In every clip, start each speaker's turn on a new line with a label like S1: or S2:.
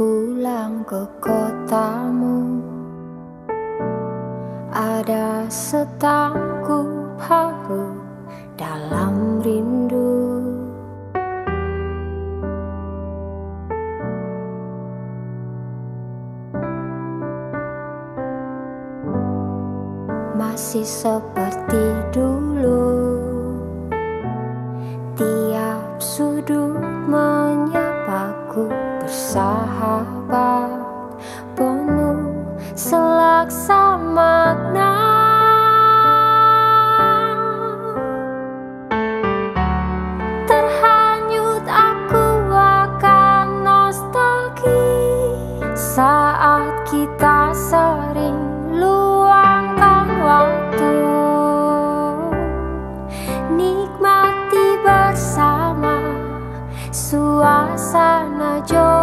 S1: pulang ke kotamu. Ada setangkup haru dalam rindu. Masih seperti dulu. Bersahabat Penuh selaksa makna Terhanyut aku akan nostalgi Saat kita sering luangkan waktu. Nikmati bersama suasana Jogja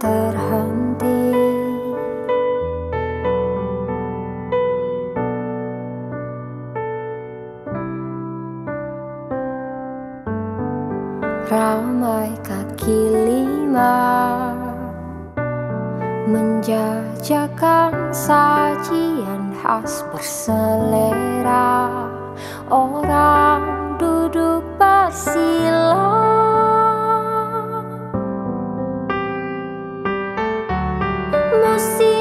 S1: terhenti. Ramai kaki lima Menjajakan sajian khas berselera. Orang duduk bersila mercy